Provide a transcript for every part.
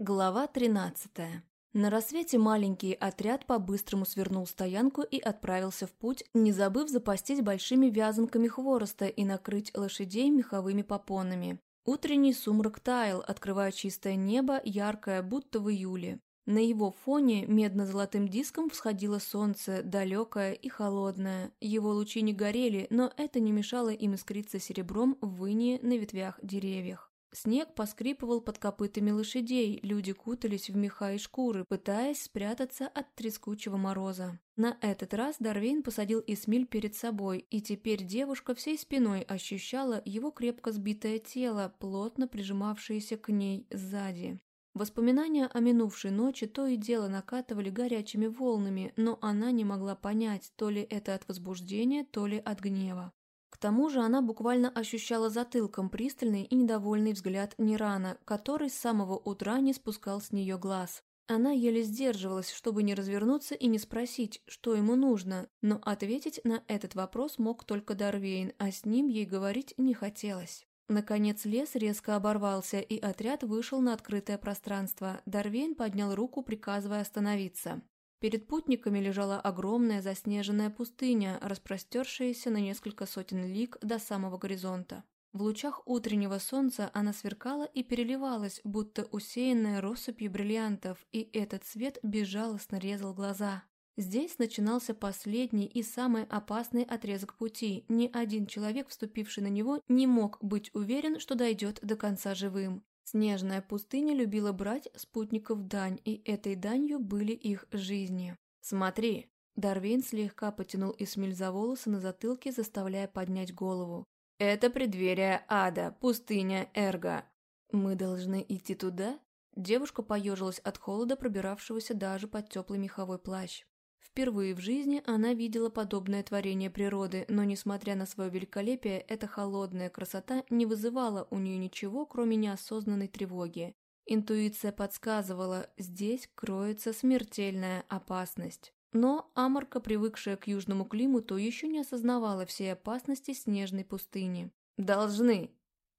Глава 13. На рассвете маленький отряд по-быстрому свернул стоянку и отправился в путь, не забыв запастись большими вязанками хвороста и накрыть лошадей меховыми попонами. Утренний сумрак таял, открывая чистое небо, яркое, будто в июле. На его фоне медно-золотым диском всходило солнце, далекое и холодное. Его лучи не горели, но это не мешало им искриться серебром в выне на ветвях деревьях. Снег поскрипывал под копытами лошадей, люди кутались в меха и шкуры, пытаясь спрятаться от трескучего мороза. На этот раз Дарвейн посадил Эсмиль перед собой, и теперь девушка всей спиной ощущала его крепко сбитое тело, плотно прижимавшееся к ней сзади. Воспоминания о минувшей ночи то и дело накатывали горячими волнами, но она не могла понять, то ли это от возбуждения, то ли от гнева. К тому же она буквально ощущала затылком пристальный и недовольный взгляд Нирана, который с самого утра не спускал с нее глаз. Она еле сдерживалась, чтобы не развернуться и не спросить, что ему нужно, но ответить на этот вопрос мог только Дарвейн, а с ним ей говорить не хотелось. Наконец лес резко оборвался, и отряд вышел на открытое пространство. Дарвейн поднял руку, приказывая остановиться. Перед путниками лежала огромная заснеженная пустыня, распростершаяся на несколько сотен лиг до самого горизонта. В лучах утреннего солнца она сверкала и переливалась, будто усеянная россыпью бриллиантов, и этот свет безжалостно резал глаза. Здесь начинался последний и самый опасный отрезок пути. Ни один человек, вступивший на него, не мог быть уверен, что дойдет до конца живым. Снежная пустыня любила брать спутников дань, и этой данью были их жизни. «Смотри!» Дарвин слегка потянул Исмиль за волосы на затылке, заставляя поднять голову. «Это преддверие ада, пустыня Эрга. Мы должны идти туда?» Девушка поежилась от холода, пробиравшегося даже под теплый меховой плащ. Впервые в жизни она видела подобное творение природы, но, несмотря на свое великолепие, эта холодная красота не вызывала у нее ничего, кроме неосознанной тревоги. Интуиция подсказывала, здесь кроется смертельная опасность. Но Амарка, привыкшая к южному климату, еще не осознавала всей опасности снежной пустыни. «Должны.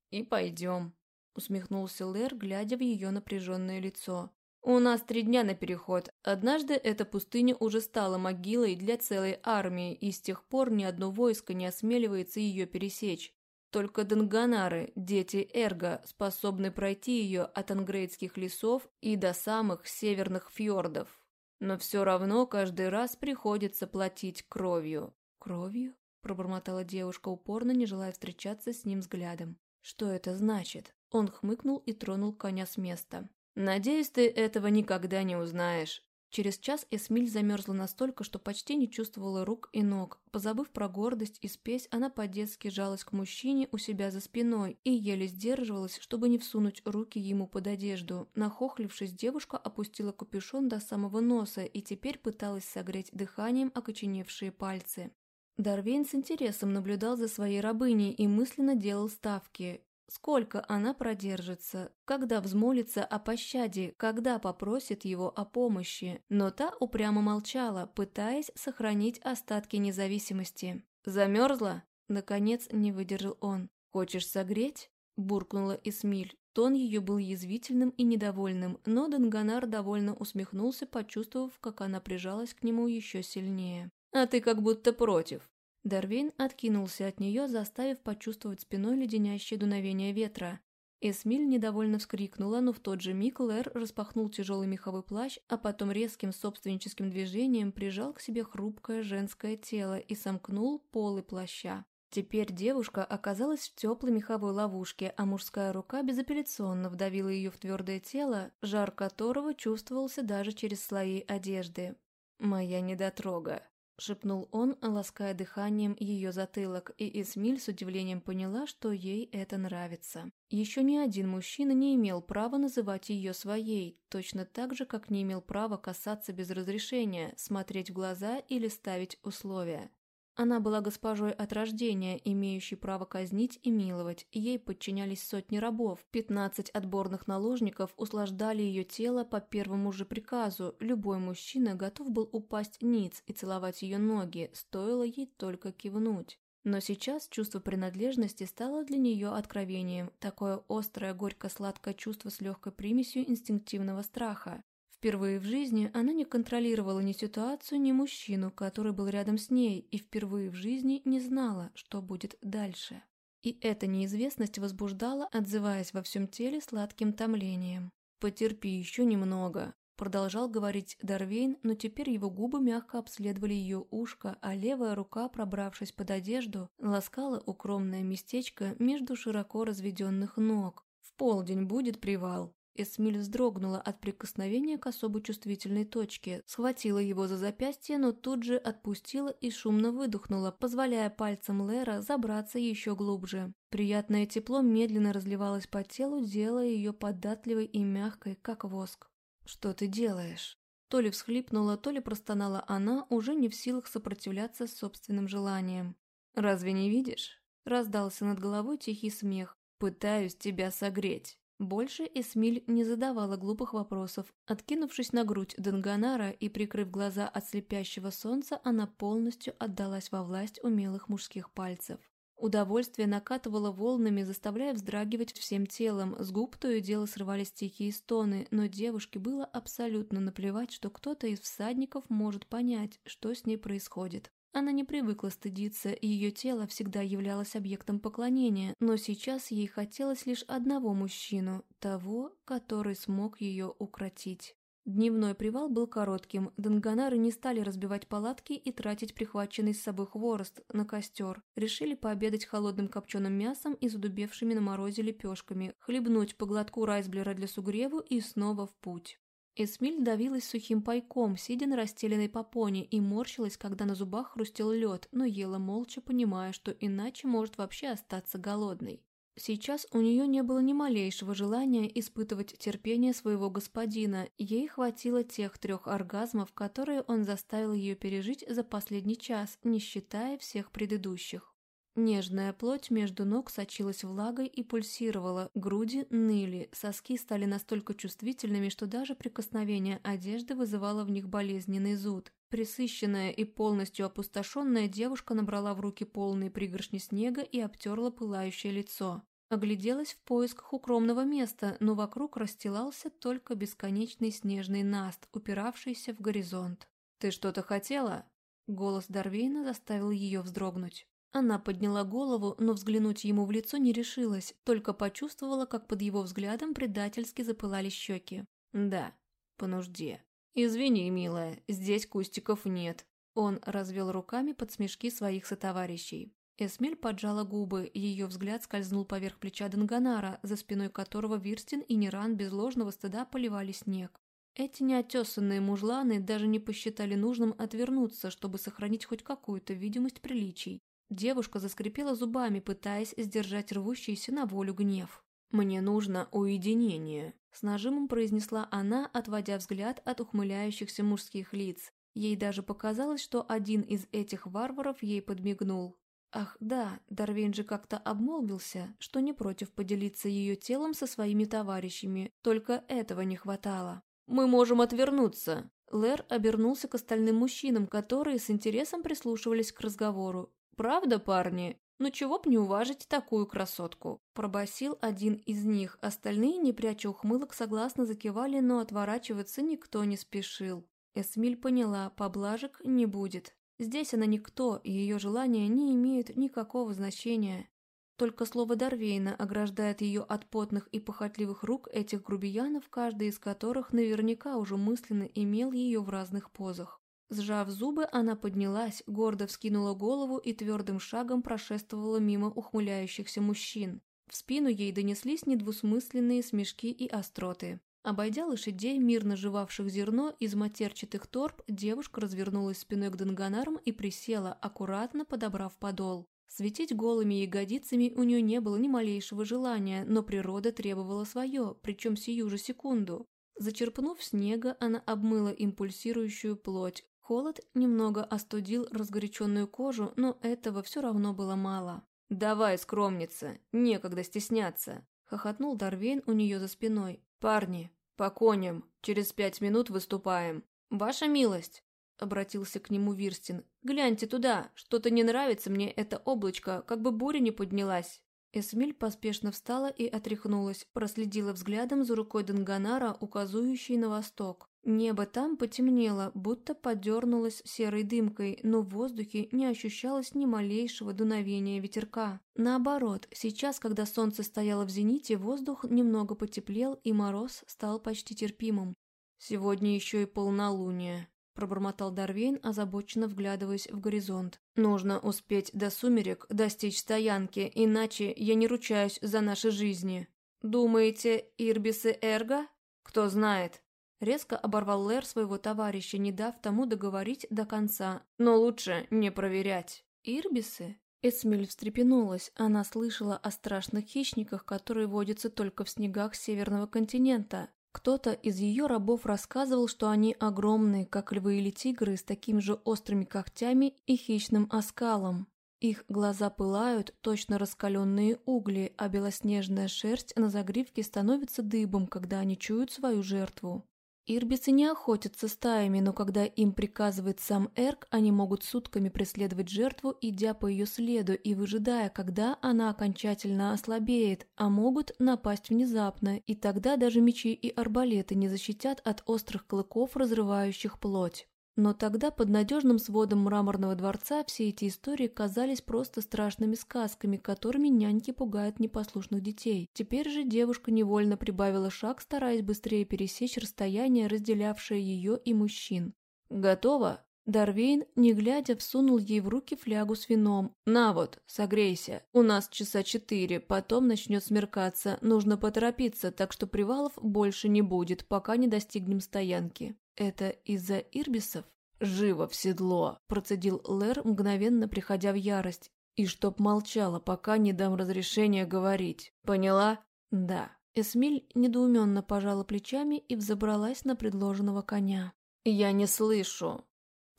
И пойдем», — усмехнулся Лэр, глядя в ее напряженное лицо. У нас три дня на переход. Однажды эта пустыня уже стала могилой для целой армии, и с тех пор ни одно войско не осмеливается ее пересечь. Только Данганары, дети Эрга, способны пройти ее от ангрейдских лесов и до самых северных фьордов. Но все равно каждый раз приходится платить кровью. «Кровью?» – пробормотала девушка, упорно не желая встречаться с ним взглядом. «Что это значит?» Он хмыкнул и тронул коня с места. «Надеюсь, ты этого никогда не узнаешь». Через час Эсмиль замерзла настолько, что почти не чувствовала рук и ног. Позабыв про гордость и спесь, она по-детски жалась к мужчине у себя за спиной и еле сдерживалась, чтобы не всунуть руки ему под одежду. Нахохлившись, девушка опустила капюшон до самого носа и теперь пыталась согреть дыханием окоченевшие пальцы. Дарвейн с интересом наблюдал за своей рабыней и мысленно делал ставки. Сколько она продержится, когда взмолится о пощаде, когда попросит его о помощи. Но та упрямо молчала, пытаясь сохранить остатки независимости. «Замерзла?» Наконец не выдержал он. «Хочешь согреть?» Буркнула Исмиль. Тон ее был язвительным и недовольным, но Данганар довольно усмехнулся, почувствовав, как она прижалась к нему еще сильнее. «А ты как будто против», Дарвин откинулся от нее, заставив почувствовать спиной леденящее дуновение ветра. Эсмиль недовольно вскрикнула, но в тот же миг Лэр распахнул тяжелый меховой плащ, а потом резким собственническим движением прижал к себе хрупкое женское тело и сомкнул полы плаща. Теперь девушка оказалась в теплой меховой ловушке, а мужская рука безапелляционно вдавила ее в твердое тело, жар которого чувствовался даже через слои одежды. «Моя недотрога», — шепнул он, лаская дыханием ее затылок, и Эсмиль с удивлением поняла, что ей это нравится. Еще ни один мужчина не имел права называть ее своей, точно так же, как не имел права касаться без разрешения, смотреть в глаза или ставить условия. Она была госпожой от рождения, имеющей право казнить и миловать, ей подчинялись сотни рабов, пятнадцать отборных наложников услаждали ее тело по первому же приказу, любой мужчина готов был упасть ниц и целовать ее ноги, стоило ей только кивнуть. Но сейчас чувство принадлежности стало для нее откровением, такое острое, горько-сладкое чувство с легкой примесью инстинктивного страха. Впервые в жизни она не контролировала ни ситуацию, ни мужчину, который был рядом с ней, и впервые в жизни не знала, что будет дальше. И эта неизвестность возбуждала, отзываясь во всем теле сладким томлением. «Потерпи еще немного», – продолжал говорить Дарвейн, но теперь его губы мягко обследовали ее ушко, а левая рука, пробравшись под одежду, ласкала укромное местечко между широко разведенных ног. «В полдень будет привал». Эсмиль вздрогнула от прикосновения к особо чувствительной точке, схватила его за запястье, но тут же отпустила и шумно выдохнула, позволяя пальцам Лера забраться еще глубже. Приятное тепло медленно разливалось по телу, делая ее податливой и мягкой, как воск. «Что ты делаешь?» То ли всхлипнула, то ли простонала она, уже не в силах сопротивляться собственным желаниям. «Разве не видишь?» Раздался над головой тихий смех. «Пытаюсь тебя согреть». Больше Эсмиль не задавала глупых вопросов. Откинувшись на грудь Данганара и прикрыв глаза от слепящего солнца, она полностью отдалась во власть умелых мужских пальцев. Удовольствие накатывало волнами, заставляя вздрагивать всем телом. С губ то и дело срывались тихие стоны, но девушке было абсолютно наплевать, что кто-то из всадников может понять, что с ней происходит. Она не привыкла стыдиться, и ее тело всегда являлось объектом поклонения, но сейчас ей хотелось лишь одного мужчину, того, который смог ее укротить. Дневной привал был коротким, данганары не стали разбивать палатки и тратить прихваченный с собой хворост на костер. Решили пообедать холодным копченым мясом и задубевшими на морозе лепешками, хлебнуть по глотку райсблера для сугреву и снова в путь. Эсмиль давилась сухим пайком, сидя на расстеленной попоне, и морщилась, когда на зубах хрустел лед, но ела молча, понимая, что иначе может вообще остаться голодной. Сейчас у нее не было ни малейшего желания испытывать терпение своего господина, ей хватило тех трех оргазмов, которые он заставил ее пережить за последний час, не считая всех предыдущих. Нежная плоть между ног сочилась влагой и пульсировала, груди ныли, соски стали настолько чувствительными, что даже прикосновение одежды вызывало в них болезненный зуд. Присыщенная и полностью опустошенная девушка набрала в руки полные пригоршни снега и обтерла пылающее лицо. Огляделась в поисках укромного места, но вокруг расстилался только бесконечный снежный наст, упиравшийся в горизонт. «Ты что-то хотела?» Голос Дарвейна заставил ее вздрогнуть. Она подняла голову, но взглянуть ему в лицо не решилась, только почувствовала, как под его взглядом предательски запылали щеки. «Да, по нужде». «Извини, милая, здесь кустиков нет». Он развел руками под смешки своих сотоварищей. Эсмель поджала губы, ее взгляд скользнул поверх плеча Данганара, за спиной которого Вирстин и Неран без ложного стыда поливали снег. Эти неотесанные мужланы даже не посчитали нужным отвернуться, чтобы сохранить хоть какую-то видимость приличий. Девушка заскрипела зубами, пытаясь сдержать рвущийся на волю гнев. «Мне нужно уединение», – с нажимом произнесла она, отводя взгляд от ухмыляющихся мужских лиц. Ей даже показалось, что один из этих варваров ей подмигнул. Ах да, Дарвин же как-то обмолвился, что не против поделиться ее телом со своими товарищами, только этого не хватало. «Мы можем отвернуться!» Лэр обернулся к остальным мужчинам, которые с интересом прислушивались к разговору. «Правда, парни? Ну чего б не уважить такую красотку?» Пробасил один из них, остальные, не пряча ухмылок, согласно закивали, но отворачиваться никто не спешил. Эсмиль поняла, поблажек не будет. Здесь она никто, и ее желания не имеют никакого значения. Только слово Дарвейна ограждает ее от потных и похотливых рук этих грубиянов, каждый из которых наверняка уже мысленно имел ее в разных позах. Сжав зубы, она поднялась, гордо вскинула голову и твердым шагом прошествовала мимо ухмыляющихся мужчин. В спину ей донеслись недвусмысленные смешки и остроты. Обойдя лошадей, мирно жевавших зерно из матерчатых торб, девушка развернулась спиной к Данганарам и присела, аккуратно подобрав подол. Светить голыми ягодицами у нее не было ни малейшего желания, но природа требовала свое, причем сию же секунду. Зачерпнув снега, она обмыла импульсирующую плоть, Холод немного остудил разгоряченную кожу, но этого все равно было мало. «Давай, скромница, некогда стесняться!» – хохотнул Дарвейн у нее за спиной. «Парни, по коням, через пять минут выступаем. Ваша милость!» обратился к нему Вирстин. «Гляньте туда, что-то не нравится мне это облачко, как бы буря не поднялась». Эсмиль поспешно встала и отряхнулась, проследила взглядом за рукой Данганара, указывающей на восток. Небо там потемнело, будто подернулось серой дымкой, но в воздухе не ощущалось ни малейшего дуновения ветерка. Наоборот, сейчас, когда солнце стояло в зените, воздух немного потеплел и мороз стал почти терпимым. «Сегодня еще и полнолуние», – пробормотал Дарвейн, озабоченно вглядываясь в горизонт. «Нужно успеть до сумерек достичь стоянки, иначе я не ручаюсь за наши жизни. Думаете, Ирбисы Эрго? Кто знает». Резко оборвал Лэр своего товарища, не дав тому договорить до конца. «Но лучше не проверять». «Ирбисы?» Эсмиль встрепенулась. Она слышала о страшных хищниках, которые водятся только в снегах северного континента. Кто-то из ее рабов рассказывал, что они огромные, как львы или тигры, с такими же острыми когтями и хищным оскалом. Их глаза пылают, точно раскаленные угли, а белоснежная шерсть на загривке становится дыбом, когда они чуют свою жертву. Ирбисы не охотятся стаями, но когда им приказывает сам Эрк, они могут сутками преследовать жертву, идя по ее следу и выжидая, когда она окончательно ослабеет, а могут напасть внезапно, и тогда даже мечи и арбалеты не защитят от острых клыков, разрывающих плоть. Но тогда под надежным сводом мраморного дворца все эти истории казались просто страшными сказками, которыми няньки пугают непослушных детей. Теперь же девушка невольно прибавила шаг, стараясь быстрее пересечь расстояние, разделявшее ее и мужчин. «Готово?» Дарвейн, не глядя, всунул ей в руки флягу с вином. «На вот, согрейся. У нас часа четыре, потом начнет смеркаться. Нужно поторопиться, так что привалов больше не будет, пока не достигнем стоянки». «Это из-за ирбисов?» «Живо в седло!» – процедил Лэр, мгновенно приходя в ярость. «И чтоб молчала, пока не дам разрешения говорить. Поняла?» «Да». Эсмиль недоуменно пожала плечами и взобралась на предложенного коня. «Я не слышу».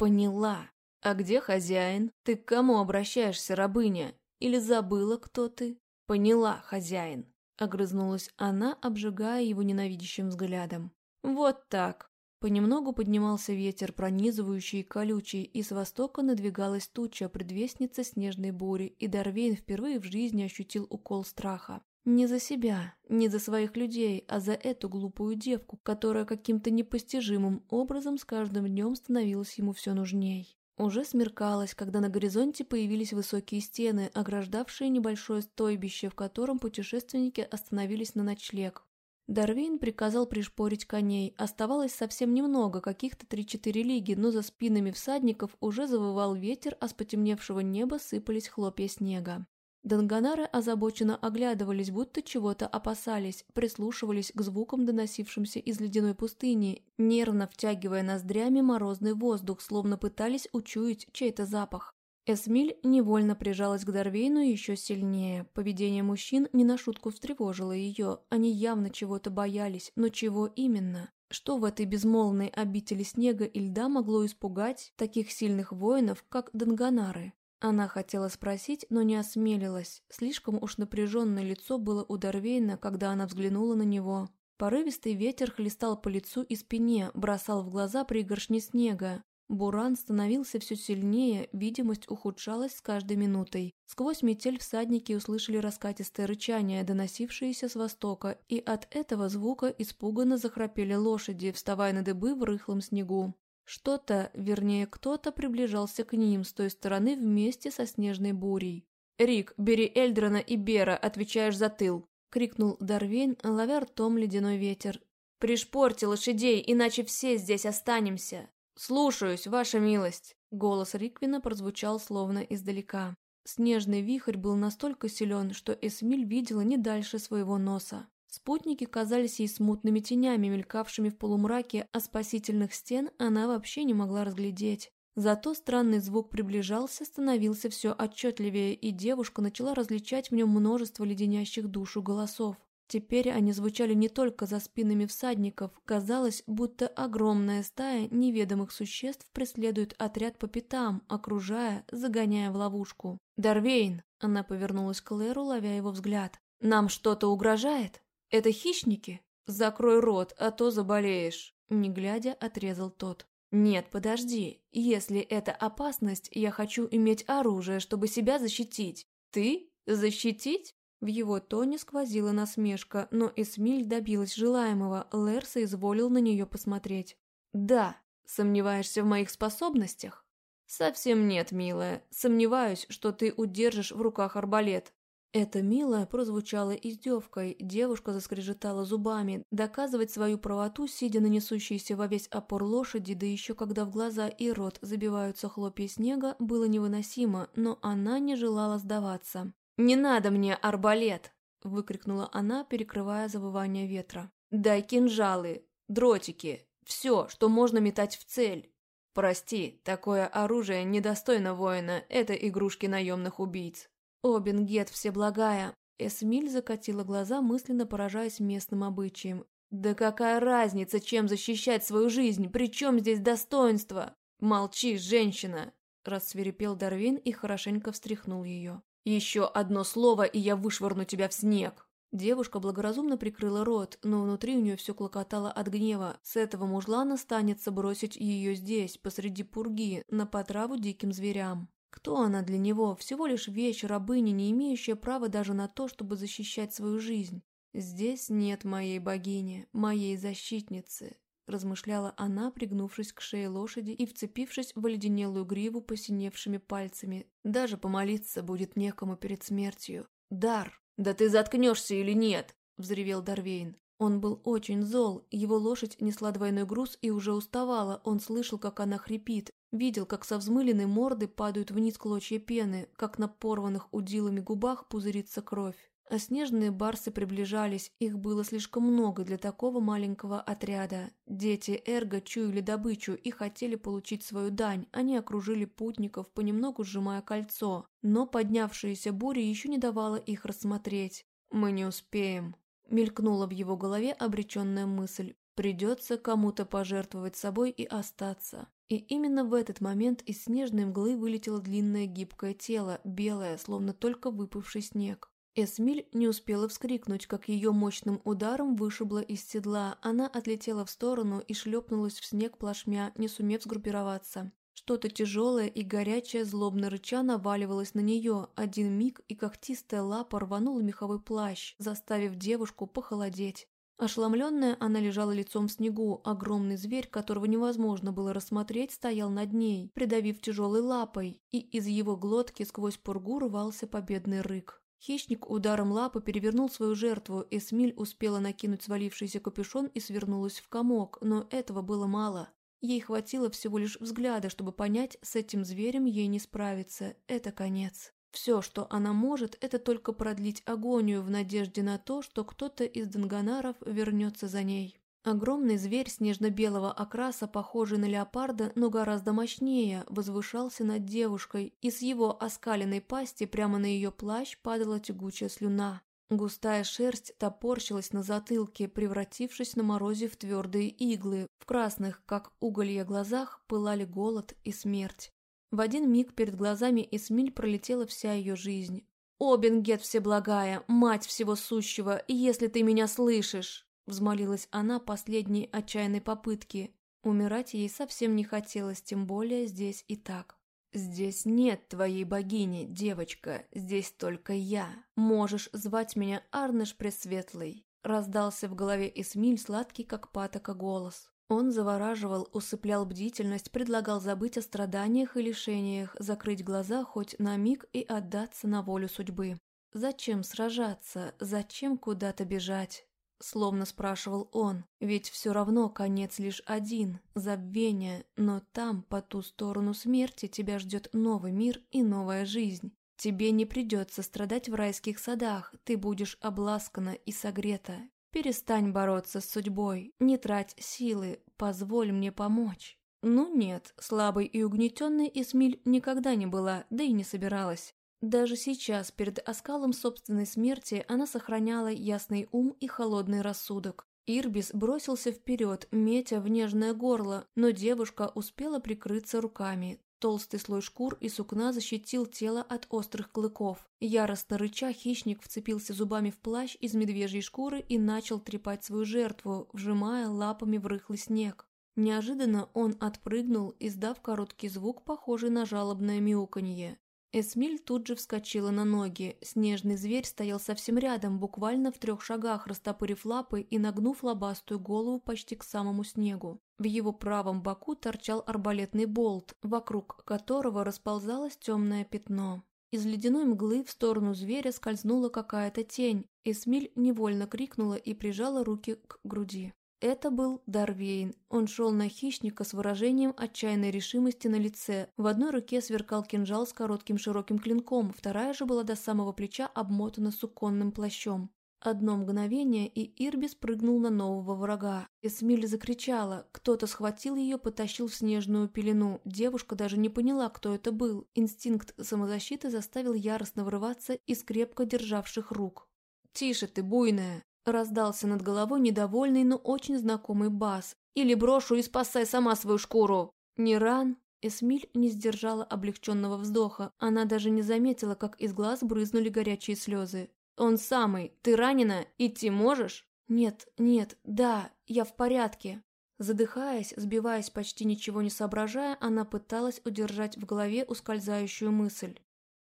«Поняла. А где хозяин? Ты к кому обращаешься, рабыня? Или забыла, кто ты?» «Поняла, хозяин», — огрызнулась она, обжигая его ненавидящим взглядом. «Вот так. Понемногу поднимался ветер, пронизывающий и колючий, и с востока надвигалась туча, предвестница снежной бури, и Дарвейн впервые в жизни ощутил укол страха. Не за себя, не за своих людей, а за эту глупую девку, которая каким-то непостижимым образом с каждым днем становилась ему все нужней. Уже смеркалось, когда на горизонте появились высокие стены, ограждавшие небольшое стойбище, в котором путешественники остановились на ночлег. Дарвин приказал пришпорить коней. Оставалось совсем немного, каких-то три-четыре лиги, но за спинами всадников уже завывал ветер, а с потемневшего неба сыпались хлопья снега. Данганары озабоченно оглядывались, будто чего-то опасались, прислушивались к звукам, доносившимся из ледяной пустыни, нервно втягивая ноздрями морозный воздух, словно пытались учуять чей-то запах. Эсмиль невольно прижалась к Дарвейну еще сильнее. Поведение мужчин не на шутку встревожило ее. Они явно чего-то боялись, но чего именно? Что в этой безмолвной обители снега и льда могло испугать таких сильных воинов, как Данганары? Она хотела спросить, но не осмелилась. Слишком уж напряженное лицо было у Дарвейна, когда она взглянула на него. Порывистый ветер хлестал по лицу и спине, бросал в глаза пригоршни снега. Буран становился все сильнее, видимость ухудшалась с каждой минутой. Сквозь метель всадники услышали раскатистое рычание, доносившееся с востока, и от этого звука испуганно захрапели лошади, вставая на дыбы в рыхлом снегу. Что-то, вернее, кто-то приближался к ним с той стороны вместе со снежной бурей. «Рик, бери Эльдрона и Бера, отвечаешь за тыл!» — крикнул Дарвейн, ловя ртом ледяной ветер. «Пришпорьте лошадей, иначе все здесь останемся!» «Слушаюсь, ваша милость!» Голос Риквина прозвучал словно издалека. Снежный вихрь был настолько силен, что Эсмиль видела не дальше своего носа. Спутники казались ей смутными тенями, мелькавшими в полумраке, а спасительных стен она вообще не могла разглядеть. Зато странный звук приближался, становился все отчетливее, и девушка начала различать в нем множество леденящих душу голосов. Теперь они звучали не только за спинами всадников, казалось, будто огромная стая неведомых существ преследует отряд по пятам, окружая, загоняя в ловушку. «Дарвейн!» – она повернулась к Леру, ловя его взгляд. «Нам что-то угрожает? Это хищники? Закрой рот, а то заболеешь!» Не глядя, отрезал тот. «Нет, подожди. Если это опасность, я хочу иметь оружие, чтобы себя защитить. Ты? Защитить?» В его тоне сквозила насмешка, но Эсмиль добилась желаемого, Лерса изволил на нее посмотреть. «Да. Сомневаешься в моих способностях?» «Совсем нет, милая. Сомневаюсь, что ты удержишь в руках арбалет. Это «милая» прозвучало издевкой, девушка заскрежетала зубами. Доказывать свою правоту, сидя на несущейся во весь опор лошади, да еще когда в глаза и рот забиваются хлопья снега, было невыносимо, но она не желала сдаваться. «Не надо мне арбалет!» – выкрикнула она, перекрывая завывание ветра. «Дай кинжалы, дротики, все, что можно метать в цель. Прости, такое оружие недостойно воина, это игрушки наемных убийц». «Обингет всеблагая!» Эсмиль закатила глаза, мысленно поражаясь местным обычаям. «Да какая разница, чем защищать свою жизнь? Причем здесь достоинство?» «Молчи, женщина!» Рассверепел Дарвин и хорошенько встряхнул ее. «Еще одно слово, и я вышвырну тебя в снег!» Девушка благоразумно прикрыла рот, но внутри у нее все клокотало от гнева. С этого мужлана станется бросить ее здесь, посреди пурги, на потраву диким зверям. Кто она для него? Всего лишь вещь, рабыня, не имеющая права даже на то, чтобы защищать свою жизнь. «Здесь нет моей богини, моей защитницы», – размышляла она, пригнувшись к шее лошади и вцепившись в оледенелую гриву посиневшими пальцами. «Даже помолиться будет некому перед смертью. Дар! Да ты заткнешься или нет?» – взревел Дарвейн. Он был очень зол, его лошадь несла двойной груз и уже уставала, он слышал, как она хрипит, видел, как со взмыленной морды падают вниз клочья пены, как на порванных удилами губах пузырится кровь. А снежные барсы приближались, их было слишком много для такого маленького отряда. Дети Эрго чуяли добычу и хотели получить свою дань, они окружили путников, понемногу сжимая кольцо, но поднявшаяся буря еще не давала их рассмотреть. «Мы не успеем», Мелькнула в его голове обреченная мысль. Придется кому-то пожертвовать собой и остаться. И именно в этот момент из снежной мглы вылетело длинное гибкое тело, белое, словно только выпавший снег. Эсмиль не успела вскрикнуть, как ее мощным ударом вышибло из седла. Она отлетела в сторону и шлепнулась в снег плашмя, не сумев сгруппироваться. Что-то тяжелое и горячее, злобно рыча, наваливалось на нее. Один миг, и когтистая лапа рванула меховой плащ, заставив девушку похолодеть. Ошеломленная, она лежала лицом в снегу. Огромный зверь, которого невозможно было рассмотреть, стоял над ней, придавив тяжелой лапой, и из его глотки сквозь пургу рвался победный рык. Хищник ударом лапы перевернул свою жертву, Эсмиль успела накинуть свалившийся капюшон и свернулась в комок, но этого было мало. Ей хватило всего лишь взгляда, чтобы понять, с этим зверем ей не справиться. Это конец. Все, что она может, это только продлить агонию в надежде на то, что кто-то из Данганаров вернется за ней. Огромный зверь снежно-белого окраса, похожий на леопарда, но гораздо мощнее, возвышался над девушкой, и с его оскаленной пасти прямо на ее плащ падала тягучая слюна. Густая шерсть топорщилась на затылке, превратившись на морозе в твердые иглы. В красных, как уголья глазах, пылали голод и смерть. В один миг перед глазами Эсмиль пролетела вся ее жизнь. «О, Бенгет Всеблагая, мать всего сущего, если ты меня слышишь!» Взмолилась она последней отчаянной попытки. Умирать ей совсем не хотелось, тем более здесь и так. «Здесь нет твоей богини, девочка, здесь только я. Можешь звать меня Арныш Пресветлый», — раздался в голове Эсмиль сладкий, как патока, голос. Он завораживал, усыплял бдительность, предлагал забыть о страданиях и лишениях, закрыть глаза хоть на миг и отдаться на волю судьбы. Зачем сражаться? Зачем куда-то бежать? Словно спрашивал он, ведь все равно конец лишь один – забвение, но там, по ту сторону смерти, тебя ждет новый мир и новая жизнь. Тебе не придется страдать в райских садах, ты будешь обласкана и согрета. Перестань бороться с судьбой, не трать силы, позволь мне помочь. Ну нет, слабой и угнетенной Эсмиль никогда не была, да и не собиралась. Даже сейчас, перед оскалом собственной смерти, она сохраняла ясный ум и холодный рассудок. Ирбис бросился вперед, метя в нежное горло, но девушка успела прикрыться руками. Толстый слой шкур и сукна защитил тело от острых клыков. Яростно рыча, хищник вцепился зубами в плащ из медвежьей шкуры и начал трепать свою жертву, вжимая лапами в рыхлый снег. Неожиданно он отпрыгнул, издав короткий звук, похожий на жалобное мяуканье. Эсмиль тут же вскочила на ноги. Снежный зверь стоял совсем рядом, буквально в трех шагах, растопырив лапы и нагнув лобастую голову почти к самому снегу. В его правом боку торчал арбалетный болт, вокруг которого расползалось темное пятно. Из ледяной мглы в сторону зверя скользнула какая-то тень. Эсмиль невольно крикнула и прижала руки к груди. Это был Дарвейн. Он шел на хищника с выражением отчаянной решимости на лице. В одной руке сверкал кинжал с коротким широким клинком, вторая же была до самого плеча обмотана суконным плащом. Одно мгновение, и Ирби спрыгнул на нового врага. Эсмиль закричала. Кто-то схватил ее, потащил в снежную пелену. Девушка даже не поняла, кто это был. Инстинкт самозащиты заставил яростно врываться из крепко державших рук. «Тише ты, буйная!» Раздался над головой недовольный, но очень знакомый бас. «Или брошу и спасай сама свою шкуру!» «Не ран!» Эсмиль не сдержала облегченного вздоха. Она даже не заметила, как из глаз брызнули горячие слезы. «Он самый! Ты ранена? Идти можешь?» «Нет, нет, да, я в порядке!» Задыхаясь, сбиваясь, почти ничего не соображая, она пыталась удержать в голове ускользающую мысль.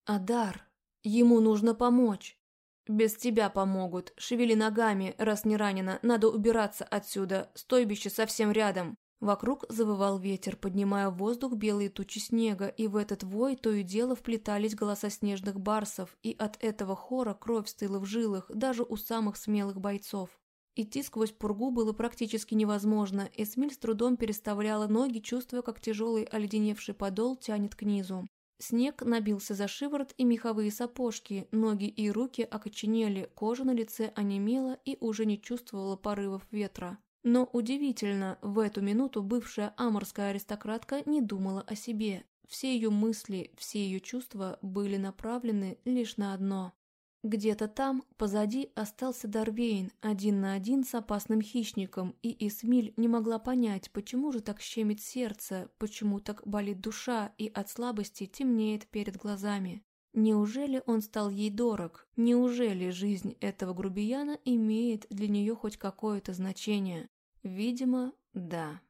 «Адар! Ему нужно помочь!» «Без тебя помогут. Шевели ногами, раз не ранена. Надо убираться отсюда. Стойбище совсем рядом». Вокруг завывал ветер, поднимая в воздух белые тучи снега, и в этот вой то и дело вплетались голоса снежных барсов, и от этого хора кровь стыла в жилах, даже у самых смелых бойцов. Идти сквозь пургу было практически невозможно, Эсмиль с трудом переставляла ноги, чувствуя, как тяжелый оледеневший подол тянет к низу. Снег набился за шиворот и меховые сапожки, ноги и руки окоченели, кожа на лице онемела и уже не чувствовала порывов ветра. Но удивительно, в эту минуту бывшая аморская аристократка не думала о себе. Все ее мысли, все ее чувства были направлены лишь на одно где-то там, позади, остался Дарвейн, один на один с опасным хищником, и Исмиль не могла понять, почему же так щемит сердце, почему так болит душа и от слабости темнеет перед глазами. Неужели он стал ей дорог? Неужели жизнь этого грубияна имеет для нее хоть какое-то значение? Видимо, да.